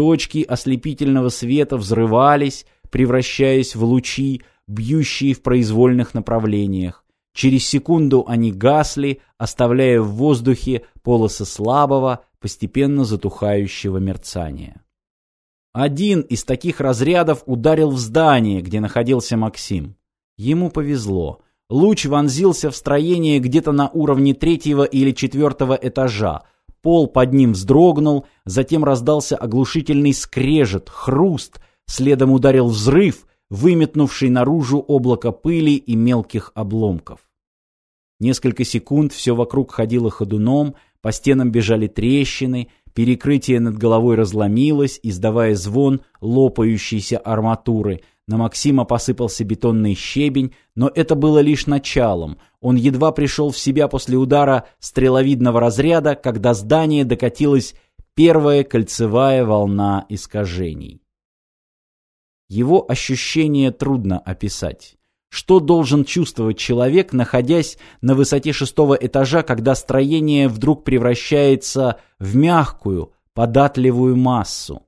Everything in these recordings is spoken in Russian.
Точки ослепительного света взрывались, превращаясь в лучи, бьющие в произвольных направлениях. Через секунду они гасли, оставляя в воздухе полосы слабого, постепенно затухающего мерцания. Один из таких разрядов ударил в здание, где находился Максим. Ему повезло. Луч вонзился в строение где-то на уровне третьего или четвертого этажа. Пол под ним вздрогнул, затем раздался оглушительный скрежет, хруст, следом ударил взрыв, выметнувший наружу облако пыли и мелких обломков. Несколько секунд все вокруг ходило ходуном, по стенам бежали трещины, перекрытие над головой разломилось, издавая звон лопающейся арматуры. На Максима посыпался бетонный щебень, но это было лишь началом. Он едва пришел в себя после удара стреловидного разряда, когда здание докатилась первая кольцевая волна искажений. Его ощущение трудно описать. Что должен чувствовать человек, находясь на высоте шестого этажа, когда строение вдруг превращается в мягкую, податливую массу?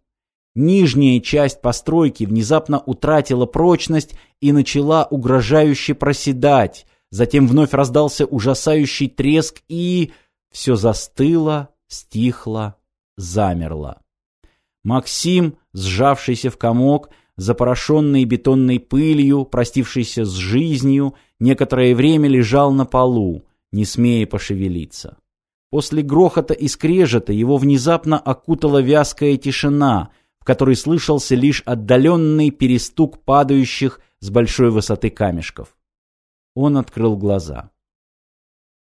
Нижняя часть постройки внезапно утратила прочность и начала угрожающе проседать. Затем вновь раздался ужасающий треск и... Все застыло, стихло, замерло. Максим, сжавшийся в комок, запорошенный бетонной пылью, простившийся с жизнью, некоторое время лежал на полу, не смея пошевелиться. После грохота и скрежета его внезапно окутала вязкая тишина, в которой слышался лишь отдаленный перестук падающих с большой высоты камешков. Он открыл глаза.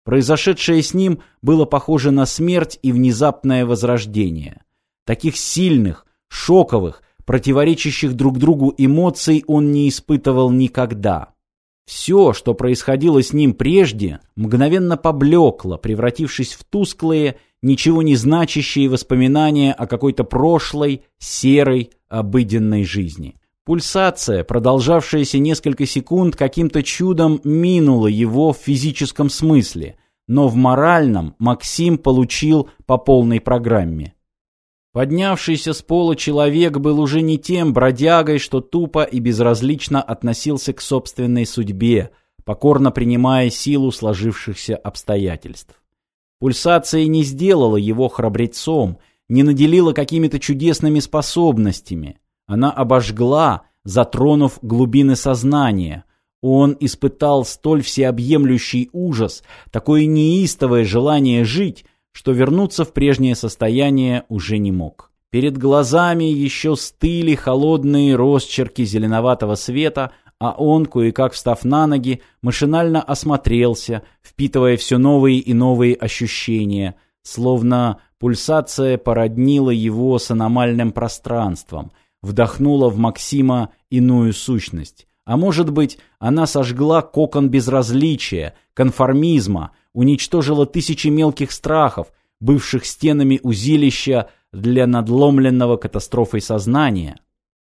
Произошедшее с ним было похоже на смерть и внезапное возрождение. Таких сильных, шоковых, противоречащих друг другу эмоций он не испытывал никогда. Все, что происходило с ним прежде, мгновенно поблекло, превратившись в тусклые, ничего не значащие воспоминания о какой-то прошлой, серой, обыденной жизни. Пульсация, продолжавшаяся несколько секунд, каким-то чудом минула его в физическом смысле, но в моральном Максим получил по полной программе. Поднявшийся с пола человек был уже не тем бродягой, что тупо и безразлично относился к собственной судьбе, покорно принимая силу сложившихся обстоятельств. Пульсация не сделала его храбрецом, не наделила какими-то чудесными способностями. Она обожгла, затронув глубины сознания. Он испытал столь всеобъемлющий ужас, такое неистовое желание жить, что вернуться в прежнее состояние уже не мог. Перед глазами еще стыли холодные росчерки зеленоватого света, а он, кое-как встав на ноги, машинально осмотрелся, впитывая все новые и новые ощущения, словно пульсация породнила его с аномальным пространством, вдохнула в Максима иную сущность. А может быть, она сожгла кокон безразличия, конформизма, уничтожила тысячи мелких страхов, бывших стенами узилища для надломленного катастрофой сознания.